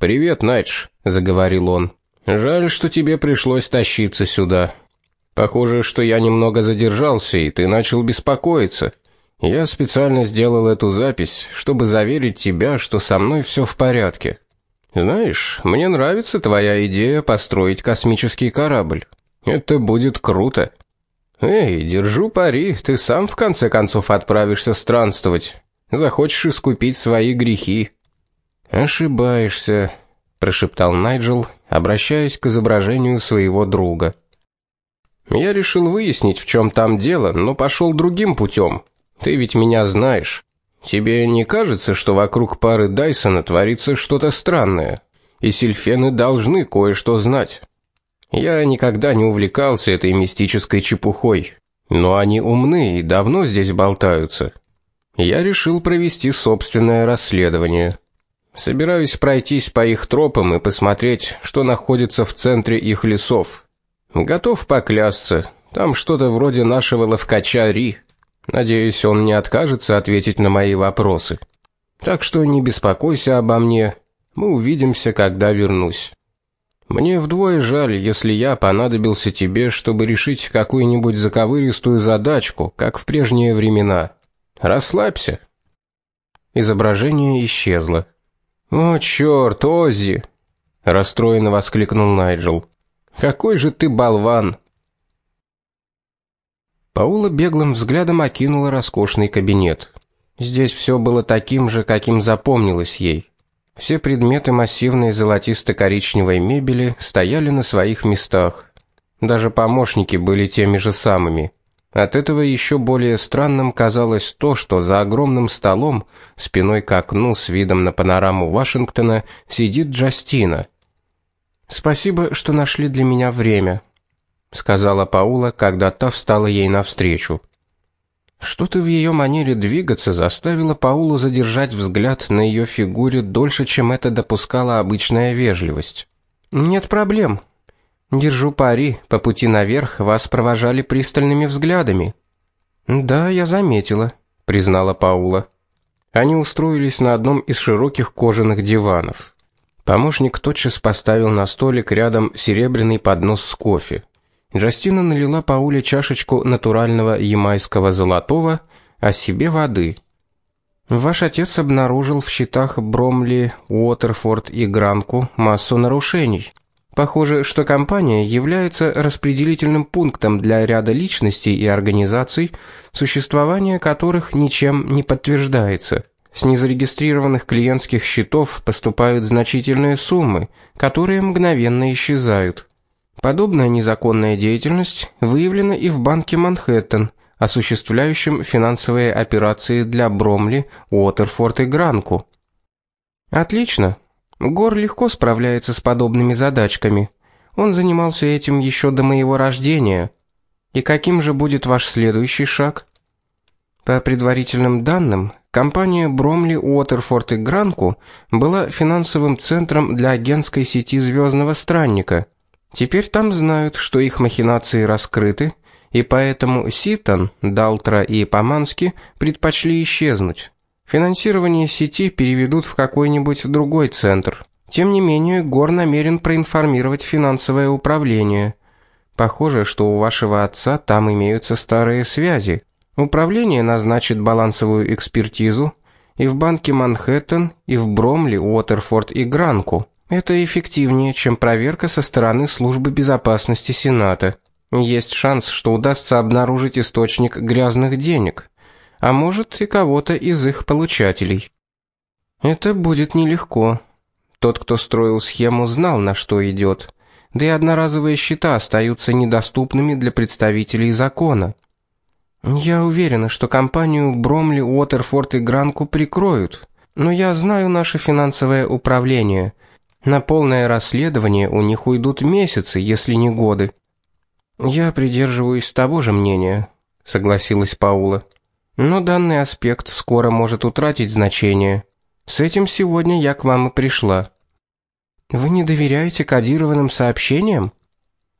Привет, Найдж, заговорил он. Жаль, что тебе пришлось тащиться сюда. Похоже, что я немного задержался, и ты начал беспокоиться. Я специально сделал эту запись, чтобы заверить тебя, что со мной все в порядке. Знаешь, мне нравится твоя идея построить космический корабль. Это будет круто. Эй, держу пари, ты сам в конце концов отправишься странствовать. Захочешь искупить свои грехи. Ошибаешься, прошептал Найджел, обращаясь к изображению своего друга. Я решил выяснить, в чем там дело, но пошел другим путем. Ты ведь меня знаешь. Тебе не кажется, что вокруг пары Дайсона творится что-то странное? И сильфены должны кое-что знать. Я никогда не увлекался этой мистической чепухой, но они умны и давно здесь болтаются. Я решил провести собственное расследование. Собираюсь пройтись по их тропам и посмотреть, что находится в центре их лесов. Готов поклясться, там что-то вроде нашего ловкача Ри. Надеюсь, он не откажется ответить на мои вопросы. Так что не беспокойся обо мне. Мы увидимся, когда вернусь. Мне вдвое жаль, если я понадобился тебе, чтобы решить какую-нибудь заковыристую задачку, как в прежние времена. Расслабься. Изображение исчезло. О, чёрт, Оззи, расстроенно воскликнул Найджел. Какой же ты болван. Паула беглым взглядом окинула роскошный кабинет. Здесь все было таким же, каким запомнилось ей. Все предметы массивной золотисто-коричневой мебели стояли на своих местах. Даже помощники были теми же самыми. От этого еще более странным казалось то, что за огромным столом, спиной к окну с видом на панораму Вашингтона, сидит Джастина. Спасибо, что нашли для меня время, сказала Паула, когда та встала ей навстречу. Что-то в ее манере двигаться заставило Паулу задержать взгляд на ее фигуре дольше, чем это допускала обычная вежливость. Нет проблем. Держу пари, по пути наверх вас провожали пристальными взглядами. Да, я заметила, признала Паула. Они устроились на одном из широких кожаных диванов. Помощник тотчас поставил на столик рядом серебряный поднос с кофе. Джастина налила Пауле чашечку натурального ямайского золотого, а себе воды. Ваш отец обнаружил в счетах Бромли, Уотерфорд и Гранку массу нарушений. Похоже, что компания является распределительным пунктом для ряда личностей и организаций, существование которых ничем не подтверждается. С незарегистрированных клиентских счетов поступают значительные суммы, которые мгновенно исчезают. Подобная незаконная деятельность выявлена и в банке Манхэттен, осуществляющем финансовые операции для Бромли, Уотерфорд и Гранку. Отлично. Гор легко справляется с подобными задачками. Он занимался этим еще до моего рождения. И каким же будет ваш следующий шаг? По предварительным данным, компания Бромли, Уотерфорд и Гранку была финансовым центром для агентской сети Звездного странника – Теперь там знают, что их махинации раскрыты, и поэтому Ситон, Далтра и Помански предпочли исчезнуть. Финансирование сети переведут в какой-нибудь другой центр. Тем не менее, Гор намерен проинформировать финансовое управление. Похоже, что у вашего отца там имеются старые связи. Управление назначит балансовую экспертизу и в банке Манхэттен, и в Бромли, Уотерфорд и Гранку. Это эффективнее, чем проверка со стороны службы безопасности Сената. Есть шанс, что удастся обнаружить источник грязных денег, а может и кого-то из их получателей. Это будет нелегко. Тот, кто строил схему, знал, на что идет. Да и одноразовые счета остаются недоступными для представителей закона. Я уверена, что компанию Бромли, Уотерфорд и Гранку прикроют. Но я знаю наше финансовое управление – на полное расследование у них уйдут месяцы, если не годы. Я придерживаюсь того же мнения, согласилась Паула. Но данный аспект скоро может утратить значение. С этим сегодня я к вам и пришла. Вы не доверяете кодированным сообщениям?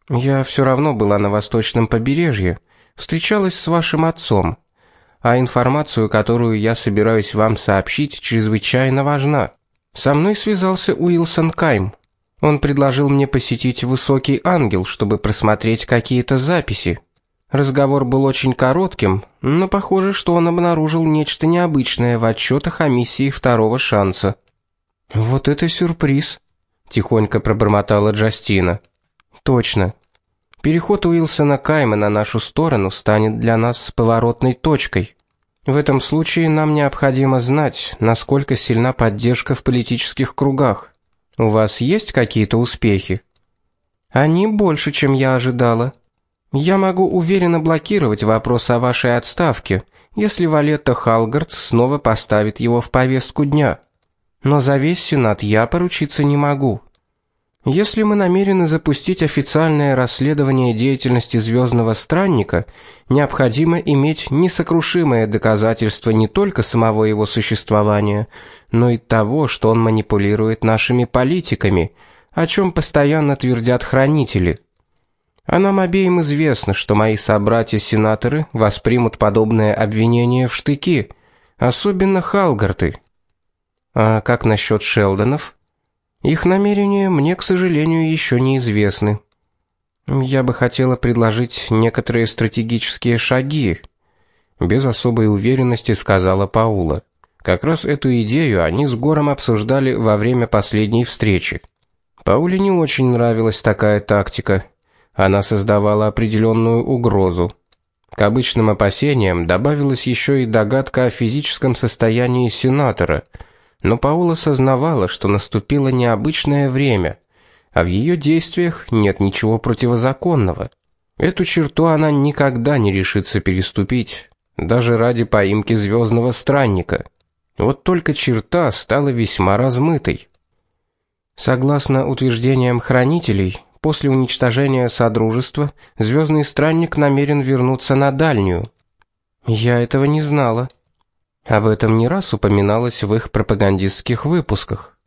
Я все равно была на восточном побережье, встречалась с вашим отцом. А информацию, которую я собираюсь вам сообщить, чрезвычайно важна. Со мной связался Уилсон Кайм. Он предложил мне посетить Высокий Ангел, чтобы просмотреть какие-то записи. Разговор был очень коротким, но похоже, что он обнаружил нечто необычное в отчетах о миссии второго шанса. Вот это сюрприз, тихонько пробормотала Джастина. Точно. Переход Уилсона Кайма на нашу сторону станет для нас поворотной точкой. В этом случае нам необходимо знать, насколько сильна поддержка в политических кругах. У вас есть какие-то успехи? Они больше, чем я ожидала. Я могу уверенно блокировать вопрос о вашей отставке, если Валетта Халгард снова поставит его в повестку дня. Но за весь Сенат я поручиться не могу. Если мы намерены запустить официальное расследование деятельности звездного странника, необходимо иметь несокрушимое доказательство не только самого его существования, но и того, что он манипулирует нашими политиками, о чем постоянно твердят хранители. А нам обеим известно, что мои собратья-сенаторы воспримут подобное обвинение в штыки, особенно Халгарты. А как насчет Шелдонов? Их намерения мне, к сожалению, еще неизвестны. Я бы хотела предложить некоторые стратегические шаги, без особой уверенности сказала Паула. Как раз эту идею они с Гором обсуждали во время последней встречи. Пауле не очень нравилась такая тактика. Она создавала определенную угрозу. К обычным опасениям добавилась еще и догадка о физическом состоянии сенатора – но Паула сознавала, что наступило необычное время, а в ее действиях нет ничего противозаконного. Эту черту она никогда не решится переступить, даже ради поимки звездного странника. Вот только черта стала весьма размытой. Согласно утверждениям хранителей, после уничтожения содружества звездный странник намерен вернуться на дальнюю. Я этого не знала. Об этом не раз упоминалось в их пропагандистских выпусках.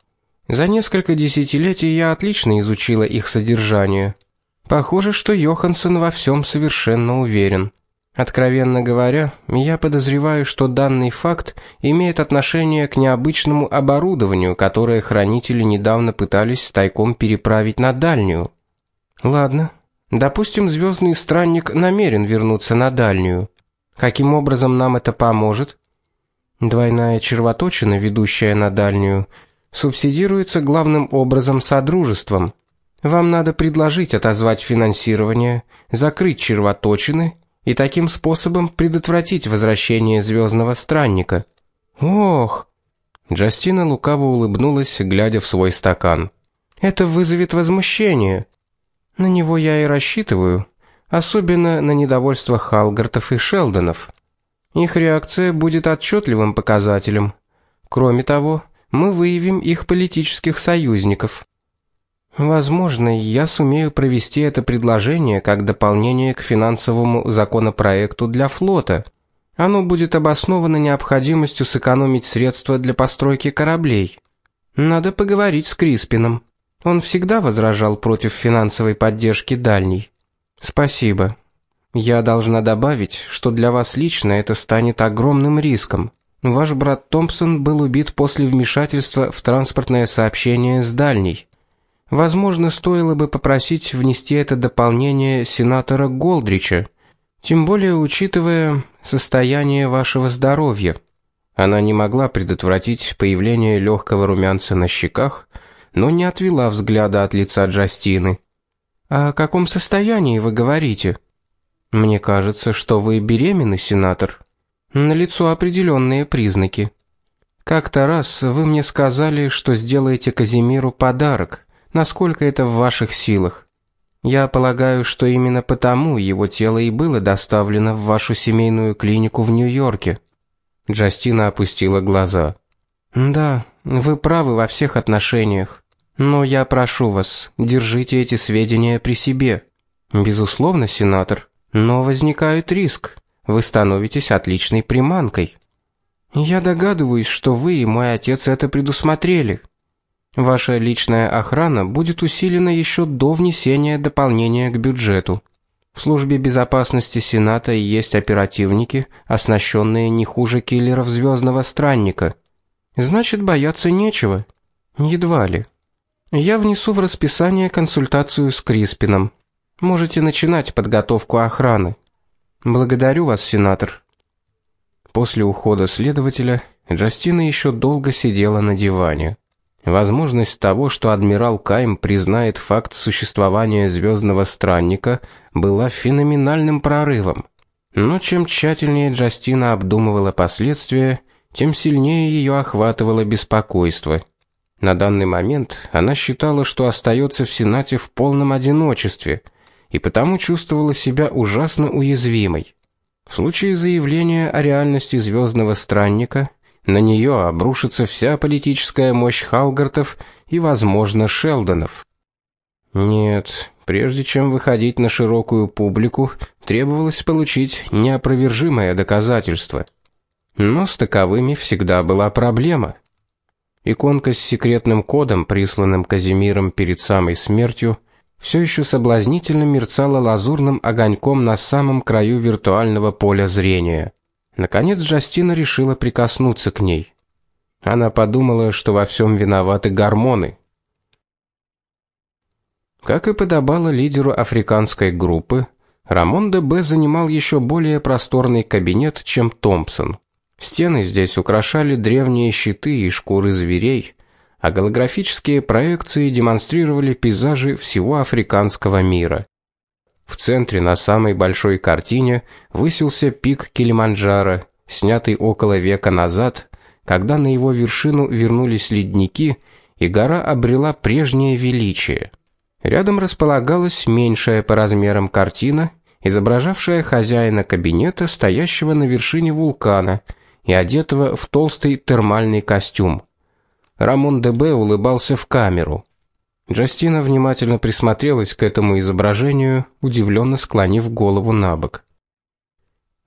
За несколько десятилетий я отлично изучила их содержание. Похоже, что Йоханссон во всем совершенно уверен. Откровенно говоря, я подозреваю, что данный факт имеет отношение к необычному оборудованию, которое хранители недавно пытались тайком переправить на дальнюю. Ладно, допустим, звездный странник намерен вернуться на дальнюю. Каким образом нам это поможет? Двойная червоточина, ведущая на дальнюю, субсидируется главным образом содружеством. Вам надо предложить отозвать финансирование, закрыть червоточины и таким способом предотвратить возвращение звездного странника. Ох. Джастина лукаво улыбнулась, глядя в свой стакан. Это вызовет возмущение. На него я и рассчитываю, особенно на недовольство Халгартов и Шелдонов. Их реакция будет отчетливым показателем. Кроме того, мы выявим их политических союзников. Возможно, я сумею провести это предложение как дополнение к финансовому законопроекту для флота. Оно будет обосновано необходимостью сэкономить средства для постройки кораблей. Надо поговорить с Криспином. Он всегда возражал против финансовой поддержки дальней. Спасибо. Я должна добавить, что для вас лично это станет огромным риском. Ваш брат Томпсон был убит после вмешательства в транспортное сообщение с дальней. Возможно, стоило бы попросить внести это дополнение сенатора Голдрича, тем более учитывая состояние вашего здоровья. Она не могла предотвратить появление легкого румянца на щеках, но не отвела взгляда от лица Джастины. О каком состоянии вы говорите? Мне кажется, что вы беременны, сенатор. На лицо определенные признаки. Как-то раз вы мне сказали, что сделаете Казимиру подарок. Насколько это в ваших силах? Я полагаю, что именно потому его тело и было доставлено в вашу семейную клинику в Нью-Йорке. Джастина опустила глаза. Да, вы правы во всех отношениях. Но я прошу вас, держите эти сведения при себе. Безусловно, сенатор. Но возникает риск. Вы становитесь отличной приманкой. Я догадываюсь, что вы и мой отец это предусмотрели. Ваша личная охрана будет усилена еще до внесения дополнения к бюджету. В службе безопасности Сената есть оперативники, оснащенные не хуже киллеров Звездного странника. Значит, бояться нечего. Едва ли. Я внесу в расписание консультацию с Криспином. Можете начинать подготовку охраны. Благодарю вас, сенатор. После ухода следователя Джастина еще долго сидела на диване. Возможность того, что адмирал Кайм признает факт существования звездного странника, была феноменальным прорывом. Но чем тщательнее Джастина обдумывала последствия, тем сильнее ее охватывало беспокойство. На данный момент она считала, что остается в Сенате в полном одиночестве, и потому чувствовала себя ужасно уязвимой. В случае заявления о реальности звездного странника на нее обрушится вся политическая мощь Халгартов и, возможно, Шелдонов. Нет, прежде чем выходить на широкую публику, требовалось получить неопровержимое доказательство. Но с таковыми всегда была проблема. Иконка с секретным кодом, присланным Казимиром перед самой смертью, все еще соблазнительно мерцала лазурным огоньком на самом краю виртуального поля зрения. Наконец Джастина решила прикоснуться к ней. Она подумала, что во всем виноваты гормоны. Как и подобало лидеру африканской группы, Рамон де Б занимал еще более просторный кабинет, чем Томпсон. Стены здесь украшали древние щиты и шкуры зверей, а голографические проекции демонстрировали пейзажи всего африканского мира. В центре на самой большой картине высился пик Килиманджаро, снятый около века назад, когда на его вершину вернулись ледники, и гора обрела прежнее величие. Рядом располагалась меньшая по размерам картина, изображавшая хозяина кабинета, стоящего на вершине вулкана и одетого в толстый термальный костюм. Рамон Дебе улыбался в камеру. Джастина внимательно присмотрелась к этому изображению, удивленно склонив голову набок.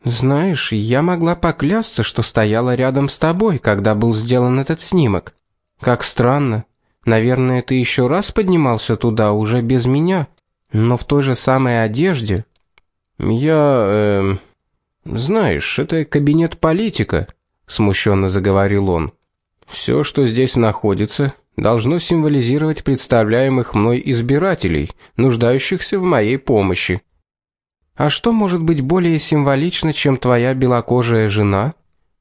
Знаешь, я могла поклясться, что стояла рядом с тобой, когда был сделан этот снимок. Как странно. Наверное, ты еще раз поднимался туда уже без меня, но в той же самой одежде. Я, э, знаешь, это кабинет политика, смущенно заговорил он. Все, что здесь находится, должно символизировать представляемых мной избирателей, нуждающихся в моей помощи. А что может быть более символично, чем твоя белокожая жена?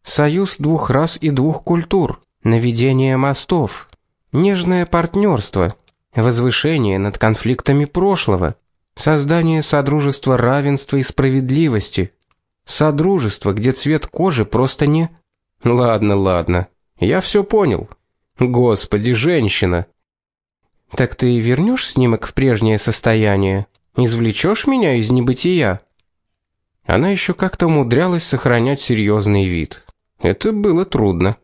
Союз двух рас и двух культур, наведение мостов, нежное партнерство, возвышение над конфликтами прошлого, создание содружества равенства и справедливости, содружество, где цвет кожи просто не Ладно, ладно. Я все понял. Господи, женщина. Так ты вернешь снимок в прежнее состояние? Извлечешь меня из небытия? Она еще как-то умудрялась сохранять серьезный вид. Это было трудно.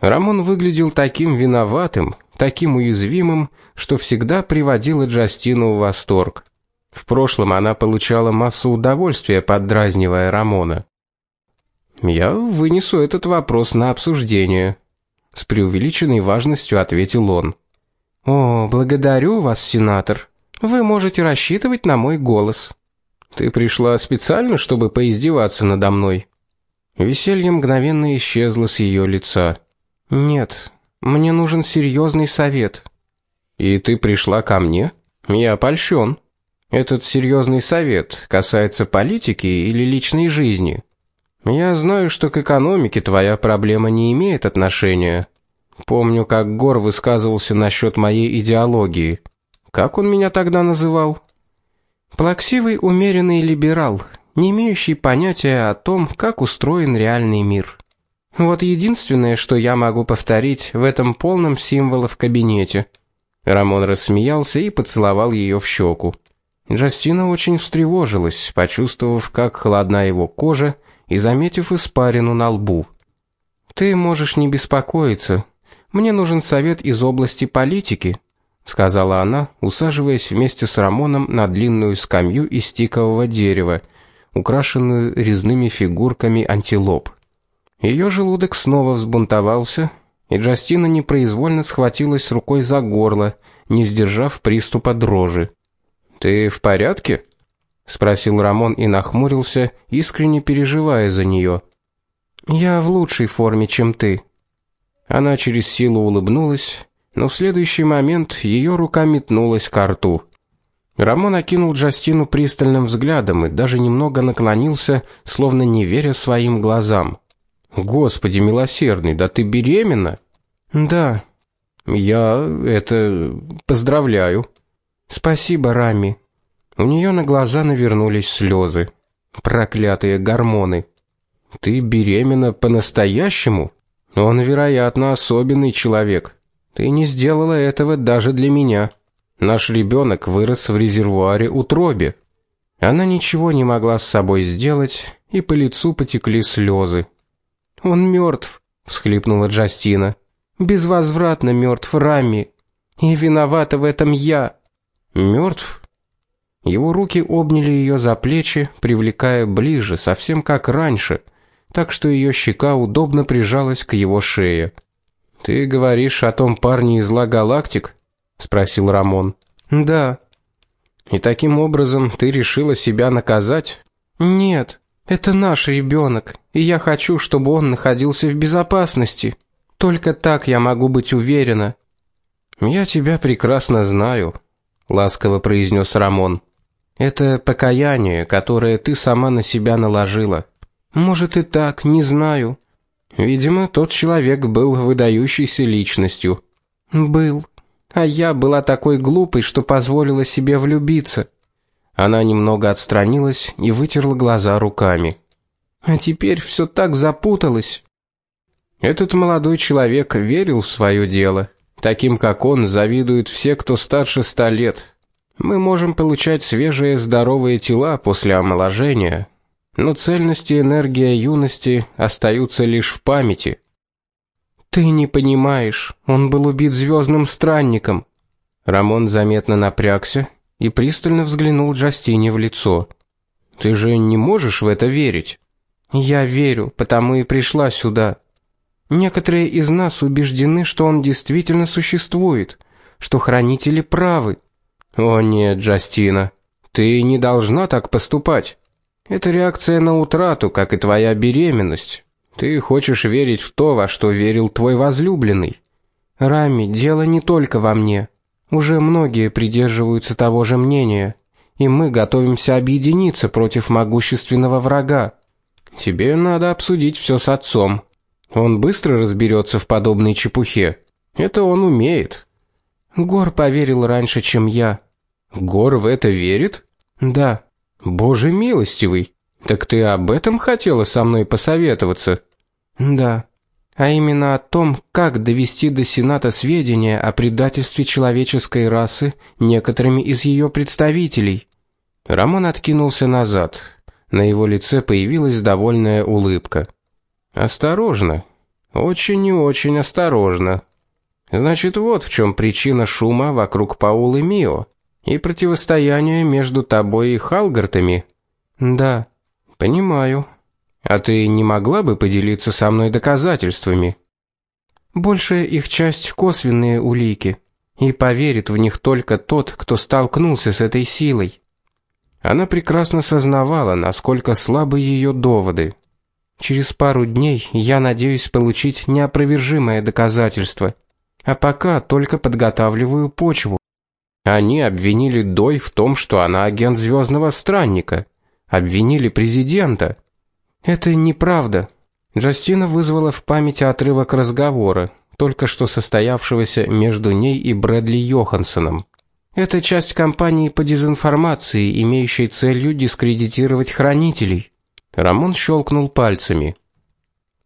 Рамон выглядел таким виноватым, таким уязвимым, что всегда приводило Джастину в восторг. В прошлом она получала массу удовольствия, поддразнивая Рамона. Я вынесу этот вопрос на обсуждение, с преувеличенной важностью ответил он. О, благодарю вас, сенатор. Вы можете рассчитывать на мой голос. Ты пришла специально, чтобы поиздеваться надо мной. Веселье мгновенно исчезло с ее лица. Нет, мне нужен серьезный совет. И ты пришла ко мне? Я польщен. Этот серьезный совет касается политики или личной жизни? Я знаю, что к экономике твоя проблема не имеет отношения. Помню, как Гор высказывался насчет моей идеологии. Как он меня тогда называл? Плаксивый умеренный либерал, не имеющий понятия о том, как устроен реальный мир. Вот единственное, что я могу повторить в этом полном символов кабинете. Рамон рассмеялся и поцеловал ее в щеку. Джастина очень встревожилась, почувствовав, как холодна его кожа, и заметив испарину на лбу. Ты можешь не беспокоиться. Мне нужен совет из области политики, сказала она, усаживаясь вместе с Рамоном на длинную скамью из тикового дерева, украшенную резными фигурками антилоп. Ее желудок снова взбунтовался, и Джастина непроизвольно схватилась рукой за горло, не сдержав приступа дрожи. Ты в порядке? спросил Рамон и нахмурился, искренне переживая за нее. Я в лучшей форме, чем ты. Она через силу улыбнулась, Но в следующий момент ее рука метнулась к рту. Рамон окинул Джастину пристальным взглядом и даже немного наклонился, словно не веря своим глазам. Господи милосердный, да ты беременна? Да. Я это поздравляю. Спасибо, Рами. У нее на глаза навернулись слезы. Проклятые гормоны. Ты беременна по-настоящему? Он, вероятно, особенный человек. Ты не сделала этого даже для меня. Наш ребенок вырос в резервуаре утробе. Она ничего не могла с собой сделать, и по лицу потекли слезы. Он мертв, всхлипнула Джастина. Безвозвратно мертв Рами. И виновата в этом я. Мертв? Его руки обняли ее за плечи, привлекая ближе, совсем как раньше, так что ее щека удобно прижалась к его шее. Ты говоришь о том парне из Ла Галактик? спросил Рамон. Да. И таким образом ты решила себя наказать? Нет, это наш ребенок, и я хочу, чтобы он находился в безопасности. Только так я могу быть уверена. Я тебя прекрасно знаю, ласково произнес Рамон. Это покаяние, которое ты сама на себя наложила. Может и так, не знаю. Видимо, тот человек был выдающейся личностью. Был. А я была такой глупой, что позволила себе влюбиться. Она немного отстранилась и вытерла глаза руками. А теперь все так запуталось. Этот молодой человек верил в свое дело. Таким как он завидуют все, кто старше ста лет. Мы можем получать свежие здоровые тела после омоложения, но цельность и энергия юности остаются лишь в памяти. Ты не понимаешь, он был убит звездным странником. Рамон заметно напрягся и пристально взглянул Джастине в лицо. Ты же не можешь в это верить. Я верю, потому и пришла сюда. Некоторые из нас убеждены, что он действительно существует, что хранители правы. О нет, Джастина, ты не должна так поступать. Это реакция на утрату, как и твоя беременность. Ты хочешь верить в то, во что верил твой возлюбленный. Рами, дело не только во мне. Уже многие придерживаются того же мнения, и мы готовимся объединиться против могущественного врага. Тебе надо обсудить все с отцом. Он быстро разберется в подобной чепухе. Это он умеет. Гор поверил раньше, чем я. Гор в это верит? Да. Боже милостивый. Так ты об этом хотела со мной посоветоваться? Да а именно о том, как довести до Сената сведения о предательстве человеческой расы некоторыми из ее представителей. Рамон откинулся назад. На его лице появилась довольная улыбка. Осторожно. Очень и очень осторожно. Значит, вот в чем причина шума вокруг Паулы Мио и противостояния между тобой и Халгартами. Да, понимаю. А ты не могла бы поделиться со мной доказательствами? Большая их часть косвенные улики, и поверит в них только тот, кто столкнулся с этой силой. Она прекрасно сознавала, насколько слабы ее доводы. Через пару дней я надеюсь получить неопровержимое доказательство, а пока только подготавливаю почву. Они обвинили Дой в том, что она агент звездного странника, обвинили президента. Это неправда. Джастина вызвала в памяти отрывок разговора, только что состоявшегося между ней и Брэдли Йохансоном. Это часть кампании по дезинформации, имеющей целью дискредитировать хранителей. Рамон щелкнул пальцами.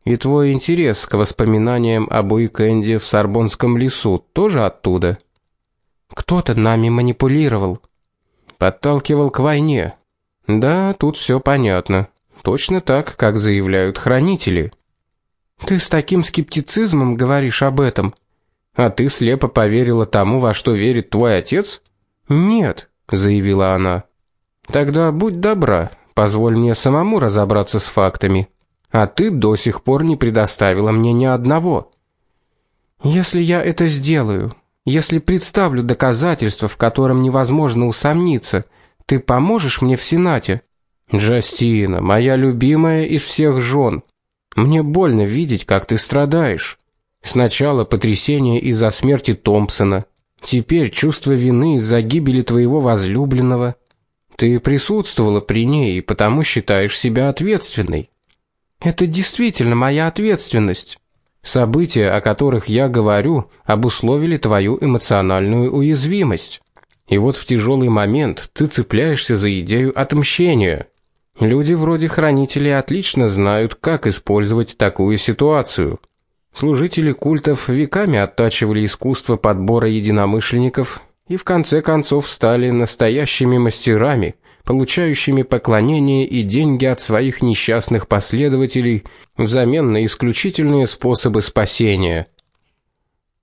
И твой интерес к воспоминаниям об уикенде в Сорбонском лесу тоже оттуда? Кто-то нами манипулировал, подталкивал к войне. Да, тут все понятно. Точно так, как заявляют хранители. Ты с таким скептицизмом говоришь об этом. А ты слепо поверила тому, во что верит твой отец? Нет, заявила она. Тогда будь добра, позволь мне самому разобраться с фактами. А ты до сих пор не предоставила мне ни одного. Если я это сделаю, если представлю доказательства, в котором невозможно усомниться, ты поможешь мне в Сенате? Джастина, моя любимая из всех жен. Мне больно видеть, как ты страдаешь. Сначала потрясение из-за смерти Томпсона, теперь чувство вины из-за гибели твоего возлюбленного. Ты присутствовала при ней и потому считаешь себя ответственной. Это действительно моя ответственность. События, о которых я говорю, обусловили твою эмоциональную уязвимость. И вот в тяжелый момент ты цепляешься за идею отмщения. Люди вроде хранителей отлично знают, как использовать такую ситуацию. Служители культов веками оттачивали искусство подбора единомышленников и в конце концов стали настоящими мастерами, получающими поклонение и деньги от своих несчастных последователей взамен на исключительные способы спасения.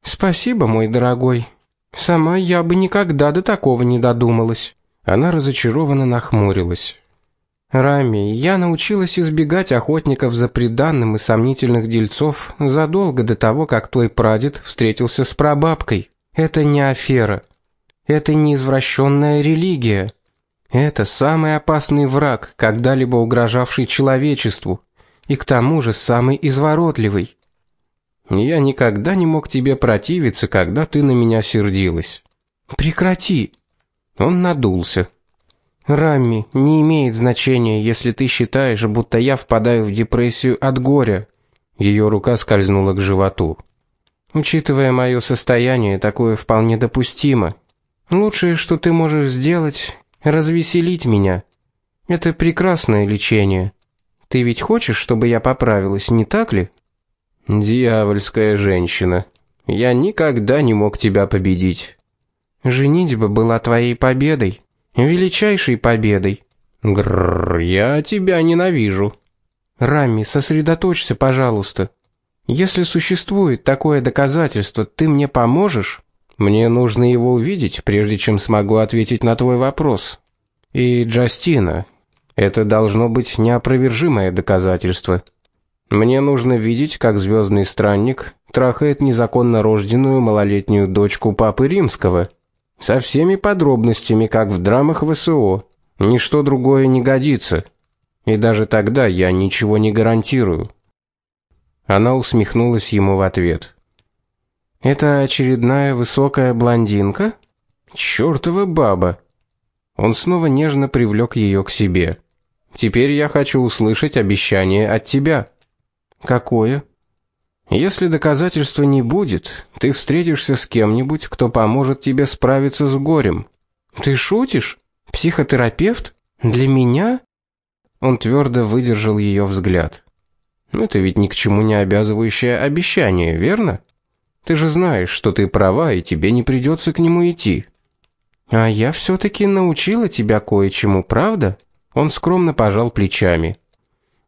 Спасибо, мой дорогой. Сама я бы никогда до такого не додумалась. Она разочарованно нахмурилась. Рами, я научилась избегать охотников за приданным и сомнительных дельцов задолго до того, как твой прадед встретился с прабабкой. Это не афера. Это не извращенная религия. Это самый опасный враг, когда-либо угрожавший человечеству, и к тому же самый изворотливый. Я никогда не мог тебе противиться, когда ты на меня сердилась. Прекрати. Он надулся. Рами, не имеет значения, если ты считаешь, будто я впадаю в депрессию от горя. Ее рука скользнула к животу. Учитывая мое состояние, такое вполне допустимо. Лучшее, что ты можешь сделать, развеселить меня. Это прекрасное лечение. Ты ведь хочешь, чтобы я поправилась, не так ли? Дьявольская женщина. Я никогда не мог тебя победить. Женитьба была твоей победой, величайшей победой. Гррр, я тебя ненавижу. Рами, сосредоточься, пожалуйста. Если существует такое доказательство, ты мне поможешь? Мне нужно его увидеть, прежде чем смогу ответить на твой вопрос. И Джастина, это должно быть неопровержимое доказательство. Мне нужно видеть, как звездный странник трахает незаконно рожденную малолетнюю дочку папы Римского со всеми подробностями, как в драмах ВСО. Ничто другое не годится. И даже тогда я ничего не гарантирую. Она усмехнулась ему в ответ. Это очередная высокая блондинка? Чёртова баба. Он снова нежно привлек ее к себе. Теперь я хочу услышать обещание от тебя. Какое? Если доказательства не будет, ты встретишься с кем-нибудь, кто поможет тебе справиться с горем. Ты шутишь? Психотерапевт? Для меня? Он твердо выдержал ее взгляд. Это ведь ни к чему не обязывающее обещание, верно? Ты же знаешь, что ты права, и тебе не придется к нему идти. А я все таки научила тебя кое-чему, правда? Он скромно пожал плечами.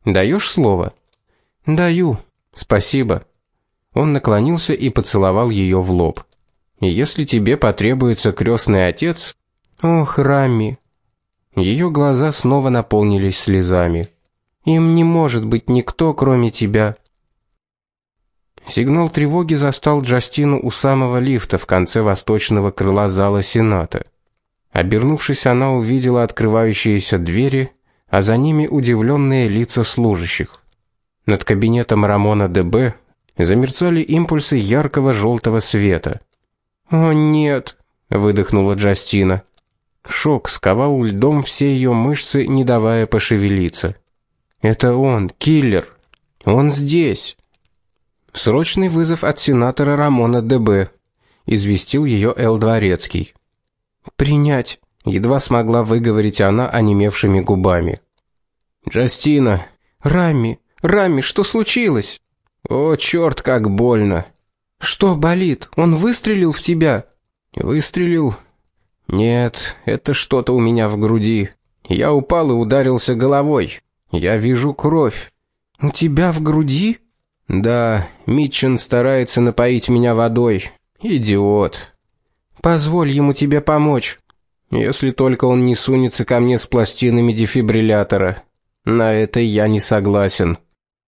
Даешь слово? Даю. Спасибо. Он наклонился и поцеловал ее в лоб. Если тебе потребуется крестный отец, ох, Рами. Ее глаза снова наполнились слезами. Им не может быть никто, кроме тебя. Сигнал тревоги застал Джастину у самого лифта в конце восточного крыла зала Сената. Обернувшись, она увидела открывающиеся двери, а за ними удивленные лица служащих. Над кабинетом Рамона ДБ замерцали импульсы яркого желтого света. "О нет", выдохнула Джастина. Шок сковал льдом все ее мышцы, не давая пошевелиться. "Это он, киллер. Он здесь". Срочный вызов от сенатора Рамона ДБ, известил ее Эл Дворецкий. Принять, едва смогла выговорить она онемевшими губами. Джастина, Рами, Рами, что случилось? О, черт, как больно. Что болит? Он выстрелил в тебя? Выстрелил? Нет, это что-то у меня в груди. Я упал и ударился головой. Я вижу кровь. У тебя в груди? Да, Митчен старается напоить меня водой. Идиот. Позволь ему тебе помочь. Если только он не сунется ко мне с пластинами дефибриллятора. На это я не согласен.